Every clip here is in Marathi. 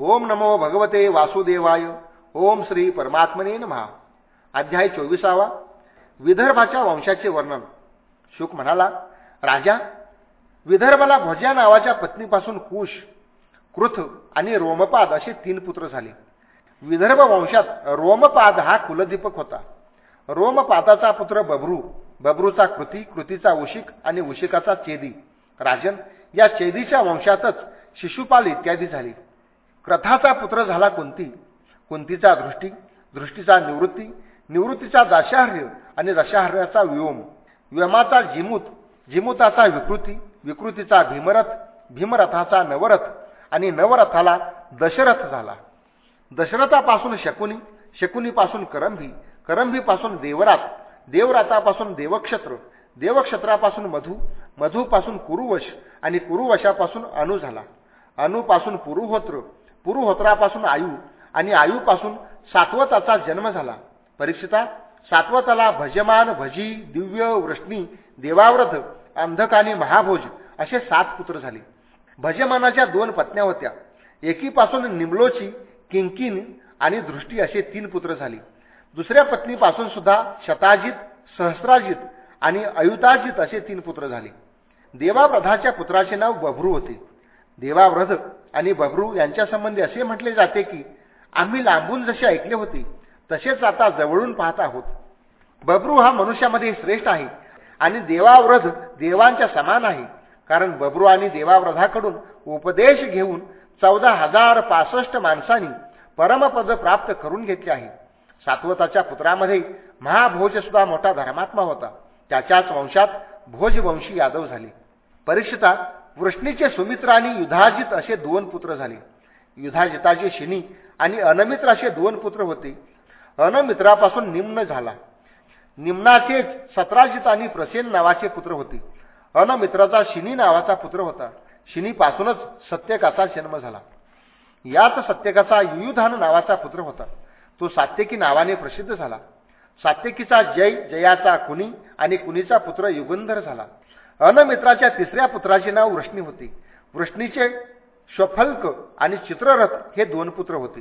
ओम नमो भगवते वासुदेवाय. ओम श्री परमात्मने महा अध्याय चोवीसावा. विदर्भाच्या वंशाचे वर्णन. शुक म्हणाला राजा विदर्भाला भज्या नावाच्या पत्नीपासून कुश कृथ आणि रोमपाद असे तीन पुत्र झाले. विदर्भ वंशात रोमपाद हा कुलदीपक होता. रोमपादाचा पुत्र बभ्रू बभ्रूचा कृती कृतीचा उशिक आणि उशिकाचा चेदी. राजन या चेदीच्या वंशातच शिशुपाल इत्यादी झाली. क्रथाचा पुत्र झाला कुंती. कुंतीचा दृष्टी दृष्टीचा निवृत्ती निवृत्तीचा दशाहर्य आणि दशाहर्याचा व्योम. व्योमाचा जिमूत जिमूताचा विकृती विकृतीचा भीमरथ भीमरथाचा नवरथ आणि नवरथाला दशरथ झाला. दशरथापासून शकुनी शकुनीपासून करंभी करंभीपासून देवरात देवरातापासून देवक्षत्र देवक्षत्रापासून मधू मधूपासून कुरुवश आणि कुरुवशापासून अणू झाला. अणूपासून पुरुहोत्र पुरुहोत्रापासून आयू आणि आयूपासून सात्वताचा जन्म झाला. परीक्षिता सात्वताला भजमान भजी दिव्य वृष्णी देवाव्रत अंधक आणि महाभोज असे सात पुत्र झाले. भजमानाच्या दोन पत्न्या होत्या. एकीपासून निमलोची किंकिन आणि दृष्टी असे तीन पुत्र झाले. दुसऱ्या पत्नीपासून सुद्धा शताजित सहस्राजित आणि अयुताजित असे तीन पुत्र झाले. देवाव्रधाच्या पुत्राचे नाव बभरू होते. देवाव्रत आणि बबरू यांच्यासंबंधी असे म्हटले जाते की आम्ही लांबून जसे ऐकले होते तसेच आता जवळून पाहत आहोत. बबरू हा मनुष्यामध्ये श्रेष्ठ आहे आणि देवाव्रध देवांच्या समान आहे. कारण बब्रू आणि देवाव्रधाकडून उपदेश घेऊन चौदा हजार पासष्ट माणसांनी परमपद प्राप्त करून घेतले आहे. सात्वताच्या पुत्रामध्ये महाभोज सुद्धा मोठा धर्मात्मा होता. त्याच्याच वंशात भोजवंशी यादव झाले. परीक्षिता वृष्णीचे सुमित्र आणि युधाजित असे दोन पुत्र झाले. युधाजिताचे शिनी आणि अनमित्र असे दोन पुत्र होते. अनमित्रापासून निम्न झाला. निम्नाचे सत्राजित आणि प्रसेन नावाचे पुत्र होते. अनमित्राचा शिनी नावाचा पुत्र होता. शिनीपासूनच सत्यकाचा जन्म झाला. याच सत्यकाचा युयुधान नावाचा पुत्र होता. तो सात्यकी नावाने प्रसिद्ध झाला. सात्यकीचा जय जयाचा कुणी आणि कुणीचा पुत्र युगंधर झाला. अनमित्राच्या तिसऱ्या पुत्राचे नाव वृष्णी होते. वृष्णीचे श्वफल्क आणि चित्ररथ हे दोन पुत्र होते.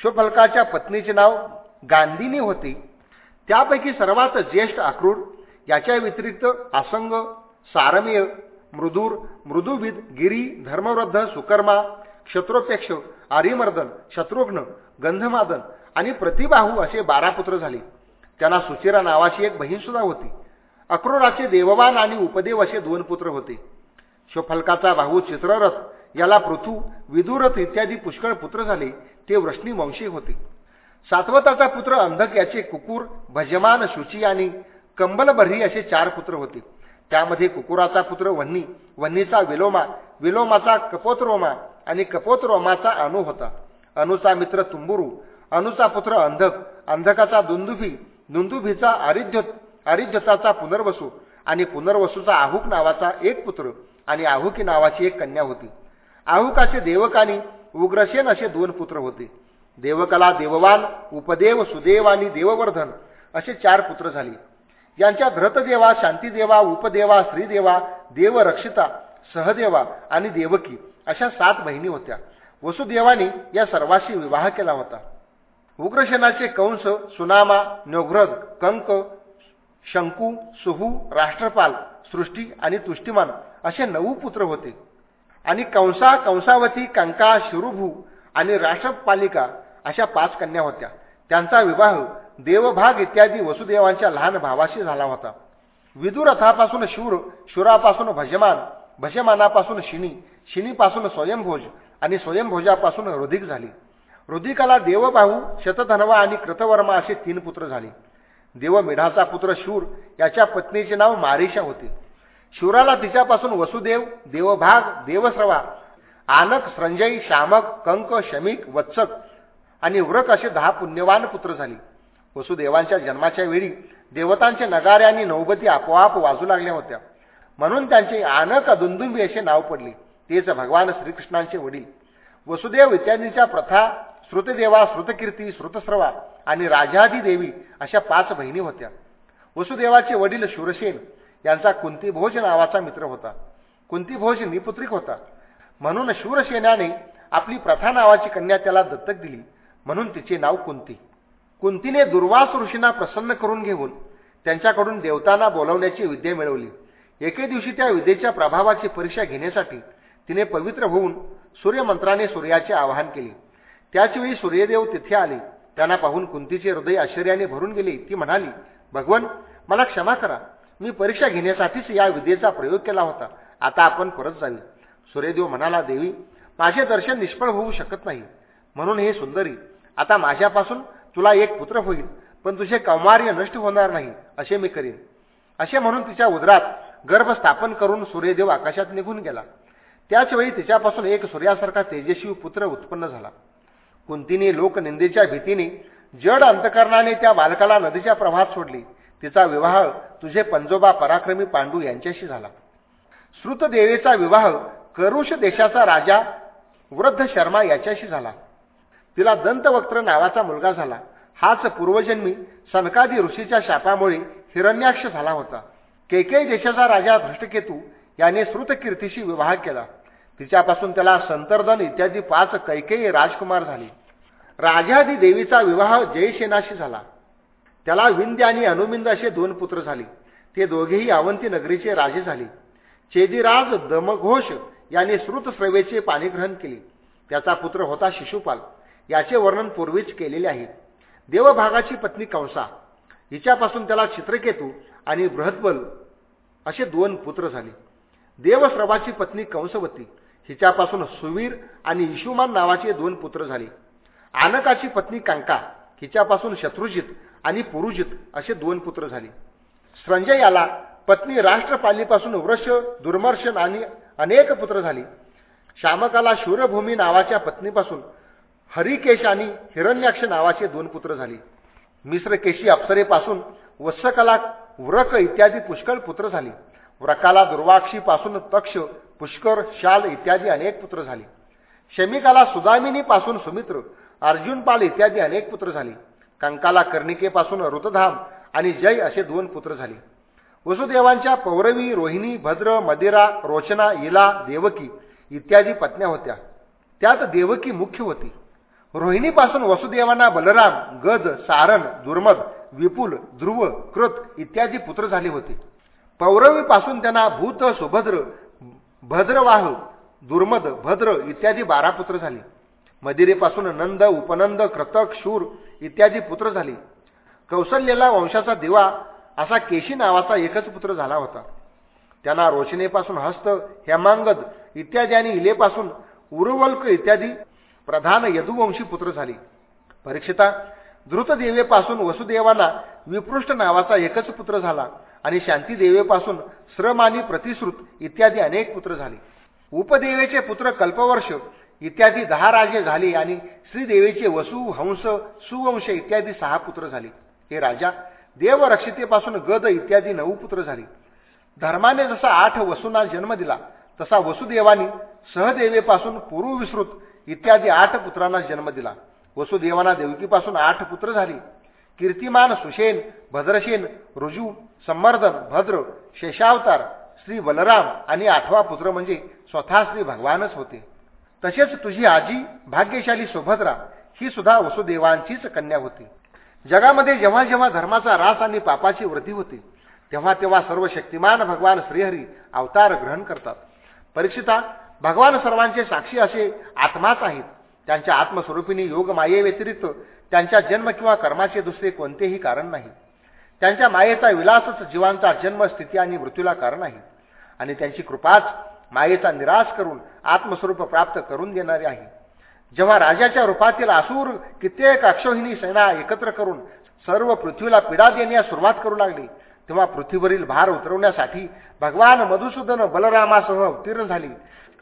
श्वफल्काच्या पत्नीचे नाव गांधीनी होते. त्यापैकी सर्वात ज्येष्ठ आक्रूर याच्या व्यतिरिक्त आसंग सारमेय मृदूर मृदुविद गिरी धर्मवृद्ध सुकर्मा क्षत्रोपेक्ष आर्यमर्दन शत्रुघ्न गंधमादन आणि प्रतिबाहू असे बारा पुत्र झाले. त्यांना सुचिरा नावाची एक बहीण सुद्धा होती. अक्रोराचे देववान आणि उपदेव असे दोन पुत्र होते. शोफलकाचा भाऊ चित्ररथ याला पृथू विदुरथ इत्यादी पुष्कळ पुत्र झाले ते वृष्णी वंशी होते. सातवताचा पुत्र अंधक याचे कुकुर भजमान शुची आणि कंबलबर्ही असे चार पुत्र होते. त्यामध्ये कुकुराचा पुत्र वन्नी वन्नीचा विलोमा विलोमाचा कपोतरोमा आणि कपोतरोमाचा अनु होता. अनुचा मित्र तुंबुरू अनुचा पुत्र अंधक अंधकाचा दुंदुभी दुंदुभीचा आरिध्योत आरिध्यताचा पुनर्वसू आणि पुनर्वसूचा आहुक नावाचा एक पुत्र आणि आहुकी नावाची एक कन्या होती. आहुकाचे देवक आणि उग्रसेन असे दोन पुत्र होते. देवकला देववान उपदेव सुदेव आणि देववर्धन असे चार पुत्र झाले. यांच्या धृतदेवा शांतीदेवा उपदेवा श्रीदेवा देवरक्षिता सहदेवा आणि देवकी अशा सात बहिणी होत्या. वसुदेवानी या सर्वाशी विवाह केला होता. उग्रसेनाचे कंस सुनामा नोघ्रद कंक शंकू सुहू राष्ट्रपाल सृष्टी आणि तुष्टिमान असे नऊ पुत्र होते. आणि कंसा कंसावती कंका शिरुभू आणि राष्ट्रपालिका अशा पाच कन्या होत्या. त्यांचा विवाह देवभाग इत्यादी वसुदेवांच्या लहान भावाशी झाला होता. विदुरथापासून शूर शुरापासून भजमान भजमानापासून शिनी शिनीपासून स्वयंभोज आणि स्वयंभोजापासून रुधिक झाली. रुधिकाला देवबाहू शतधनवा आणि कृतवर्मा असे तीन पुत्र झाले. देवमिढाचा पुत्र शूर याच्या पत्नीचे नाव मारिशा होते. शूराला तिच्यापासून वसुदेव देवभाग देवस्रवा आनक संजय शामक कंक शमिक वत्सक आणि व्रक असे दहा पुण्यवान पुत्र झाले. वसुदेवांच्या जन्माच्या वेळी देवतांचे नगारे आणि नौबती आपोआप वाजू लागल्या होत्या. म्हणून त्यांचे आनक दुंदुंबी असे नाव पडले. तेच भगवान श्रीकृष्णांचे वडील. वसुदेव इत्यादींच्या प्रथा श्रुतदेवा श्रुतकीर्ती श्रुतस्रवा आणि राजादी देवी अशा पाच बहिणी होत्या. वसुदेवाचे वडील शूरसेन यांचा कुंतीभोज नावाचा मित्र होता. कुंतीभोज निपुत्रिक होता. म्हणून शूरसेनाने आपली प्रथा नावाची कन्या त्याला दत्तक दिली. म्हणून तिचे नाव कुंती. कुंतीने दुर्वास ऋषींना प्रसन्न करून घेऊन त्यांच्याकडून देवतांना बोलवण्याची विद्या मिळवली. एके दिवशी त्या विद्येच्या प्रभावाची परीक्षा घेण्यासाठी तिने पवित्र होऊन सूर्यमंत्राने सूर्याचे आवाहन केले. त्याचवेळी सूर्यदेव तिथे आले. त्यांना पाहून कुंतीचे हृदय आश्चर्याने भरून गेले. ती म्हणाली भगवन मला क्षमा करा. मी परीक्षा घेण्यासाठीच या विद्येचा प्रयोग केला होता. आता आपण परत जावी सूर्यदेव म्हणाला देवी माझे दर्शन निष्फळ होऊ शकत नाही. म्हणून हे सुंदरी आता माझ्यापासून तुला एक पुत्र होईल पण तुझे कौमार्य नष्ट होणार नाही असे मी करीन. असे म्हणून तिच्या उदरात गर्भ स्थापन करून सूर्यदेव आकाशात निघून गेला. त्याचवेळी तिच्यापासून एक सूर्यासारखा तेजस्वी पुत्र उत्पन्न झाला. कुंतीने लोकनिंदेच्या भीतीने जड अंतकरणाने त्या बालकाला नदीच्या प्रवाहात सोडली. तिचा विवाह तुझे पंजोबा पराक्रमी पांडू यांच्याशी झाला. श्रुतदेवेचा विवाह करुष देशाचा राजा वृद्ध शर्मा याच्याशी झाला. तिला दंतवक्त्र नावाचा मुलगा झाला. हाच पूर्वजन्मी सनकादी ऋषीच्या शापामुळे हिरण्याक्ष झाला होता. केके देशाचा राजा धृष्टकेतू याने श्रुतकीर्तीशी विवाह केला. तिच्यापासून त्याला संतर्धन इत्यादी पाच कैकेयी राजकुमार झाले. राजादी देवीचा विवाह जयसेनाशी झाला. त्याला विंध्य आणि अनुमिंद असे दोन पुत्र झाले. ते दोघेही अवंती नगरीचे राजे झाले. चेदिराज दमघोष याने श्रुतश्रवेचे पाणीग्रहण केले. त्याचा पुत्र होता शिशुपाल. याचे वर्णन पूर्वीच केलेले आहे. देवभागाची पत्नी कंसा. हिच्यापासून त्याला चित्रकेतू आणि बृहद्बल असे दोन पुत्र झाले. देवश्रवाची पत्नी कंसवती. हिच्यापासून सुवीर आणि इशुमान नावाचे दोन पुत्र झाले. आनकाची पत्नी कांका हिच्यापासून शत्रुजित आणि पुरुजित असे दोन पुत्र झाले. संजयाला पत्नी राष्ट्रपालीपासून वृष दुर्मर्शन आणि अनेक पुत्र झाली. श्यामकाला शूरभूमी नावाच्या पत्नीपासून हरिकेश आणि हिरण्याक्ष नावाचे दोन पुत्र झाले. मिश्रकेशी अप्सरेपासून वत्सकला व्रक इत्यादी पुष्कळ पुत्र झाले. व्रकाला दुर्वाक्षीपासून तक्ष पुष्कर शाल इत्यादी अनेक पुत्र झाले. शमिकाला सुदामिनीपासून सुमित्र अर्जुनपाल इत्यादी अनेक पुत्र झाले. कंकाला कर्णिकेपासून ऋतधाम आणि जय असे दोन पुत्र झाले. वसुदेवांच्या पौरवी रोहिणी भद्र मदिरा रोचना इला देवकी इत्यादी पत्न्या होत्या. त्यात देवकी मुख्य होती. रोहिणीपासून वसुदेवांना बलराम गज सारण दुर्मद विपुल ध्रुव कृत इत्यादी पुत्र झाले होते. पौरवीपासून त्यांना भूत सुभद्र भद्रवाह दुर्मद भद्र इत्यादी बारा पुत्र झाले. मदिरेपासून नंद उपनंद क्रतक शूर इत्यादी पुत्र झाले. कौशल्यला वंशाचा दिवा असा केशी नावाचा एकच पुत्र झाला होता. त्यांना रोशनेपासून हस्त हेमांगद इत्यादी आणि इलेपासून उरुवल्क इत्यादी प्रधान यदुवंशी पुत्र झाले. परीक्षिता द्रुतदेवेपासून वसुदेवाला विपृष्ट नावाचा एकच पुत्र झाला. आणि शांतीदेवेपासून श्रम आणि प्रतिश्रुत इत्यादी अनेक पुत्र झाले. उपदेवेचे पुत्र कल्पवर्ष इत्यादी दहा राजे झाले आणि श्रीदेवीचे वसु हंस सुवंश इत्यादी सहा पुत्र झाले. हे राजा देवरक्षितेपासून गद इत्यादी नऊ पुत्र झाले. धर्माने जसा आठ वसूंना जन्म दिला तसा वसुदेवानी सहदेवेपासून पूर्वविश्रुत इत्यादी आठ पुत्रांना जन्म दिला. वसुदेवांना देवकीपासून आठ पुत्र झाली. कीर्तिमान सुशेन भद्रशेन रुजू संवर्धन भद्र शेषावतार श्री बलराम आणि आठवा पुत्र म्हणजे स्वतः श्री भगवानच होते. तसेच तुझी आजी भाग्यशाली सुभद्रा ही सुद्धा वसुदेवांचीच कन्या होती. जगामध्ये जेव्हा जेव्हा धर्माचा रास आणि पापाची वृद्धी होते तेव्हा तेव्हा सर्व शक्तिमान भगवान श्रीहरी अवतार ग्रहण करतात. परीक्षिता भगवान सर्वांचे साक्षी असे आत्माच आहेत. त्यांच्या आत्मस्वरूपीने योग मायेव्यतिरिक्त त्यांच्या जन्म किंवा कर्माचे दुसरे कोणतेही कारण नाही. त्यांच्या मायेचा विलासच जीवांचा जन्म स्थिती आणि मृत्यूला कारण आहे. आणि त्यांची कृपाच मायेचा निराश करून आत्मस्वरूप प्राप्त करून देणारी आहे. जेव्हा राजाच्या रूपातील आसूर कित्येक अक्षोहिणी सेना एकत्र करून सर्व पृथ्वीला पीडा देण्यास सुरुवात करू लागली तेव्हा पृथ्वीवरील भार उतरवण्यासाठी भगवान मधुसूदन बलरामासह अवतीर्ण झाली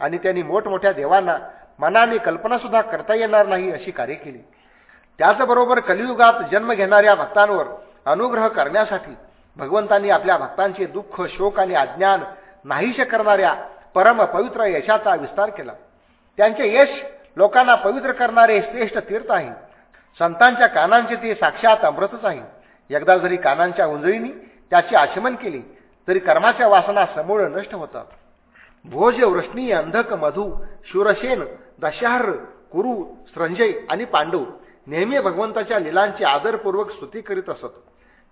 आणि त्यांनी मोठमोठ्या देवांना मनाने कल्पना सुद्धा करता येणार नाही अशी कार्य केली. त्याचबरोबर कलियुगात जन्म घेणाऱ्या भक्तांवर अनुग्रह करण्यासाठी भगवंतांनी आपल्या भक्तांचे दुःख शोक आणि अज्ञान नाहीशे करणाऱ्या परम पवित्र यशाचा विस्तार केला. त्यांचे यश लोकांना पवित्र करणारे श्रेष्ठ तीर्थ आहे. संतांच्या कानांचे ते साक्षात अमृतच आहे. एकदा जरी कानांच्या उंजळीनी त्याचे आचमन केले तरी कर्माच्या वासना समूळ नष्ट होतात. भोज वृष्णी अंधक मधु शूरसेन दशाहर कुरु संजय आणि पांडव नेहमी भगवंताच्या लिलांची आदरपूर्वक स्तुती करीत असत.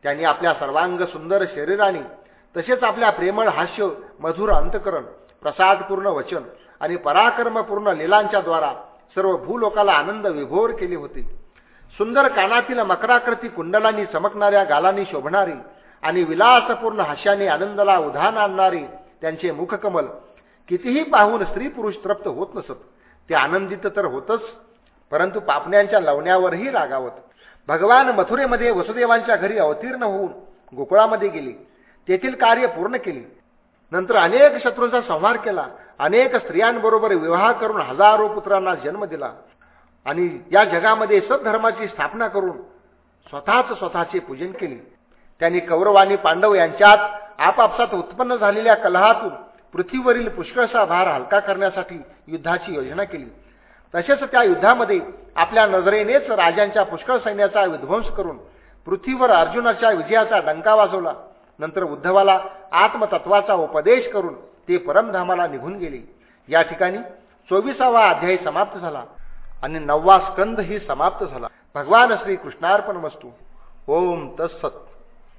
त्यांनी आपल्या सर्वांग सुंदर शरीराने तसेच आपल्या प्रेमळ हास्य मधुर अंतकरण प्रसादपूर्ण वचन आणि पराक्रमपूर्ण लिलांच्या द्वारा सर्व भूलोकाला आनंद विभोर केले होते. सुंदर कानातील मकराकृती कुंडलांनी चमकणाऱ्या गालांनी शोभणारी आणि विलासपूर्ण हास्याने आनंदाला उधान आणणारी त्यांचे मुखकमल कितीही पाहून स्त्री पुरुष तृप्त होत नसत ते आनंदित तर होतच. परंतु पापण्यांच्या लवण्यावरही रागावत भगवान मथुरेमध्ये वसुदेवांच्या घरी अवतीर्ण होऊन गोकुळामध्ये गेले. तेथील कार्य पूर्ण केले. नंतर अनेक शत्रूंचा संहार केला. अनेक स्त्रियांबरोबर विवाह करून हजारो पुत्रांना जन्म दिला. आणि या जगामध्ये सद्धर्माची स्थापना करून स्वतःच स्वतःचे पूजन केले. त्यांनी कौरव आणि पांडव यांच्यात आपापसात उत्पन्न झालेल्या कलहातून पृथ्वीवरील पुष्कळसा भार हलका करण्यासाठी युद्धाची योजना केली. तसेच त्या युद्धामध्ये आपल्या नजरेनेच राजांच्या पुष्कळ सैन्याचा विध्वंस करून पृथ्वीवर अर्जुनाच्या विजयाचा डंका वाजवला. नंतर उद्धवाला आत्मतत्वाचा उपदेश करून ते परमधामाला निघून गेले. या ठिकाणी चोवीसावा अध्याय समाप्त झाला आणि नववा स्कंद ही समाप्त झाला. भगवान श्री कृष्णार्पण वस्तू ओम तत्सत.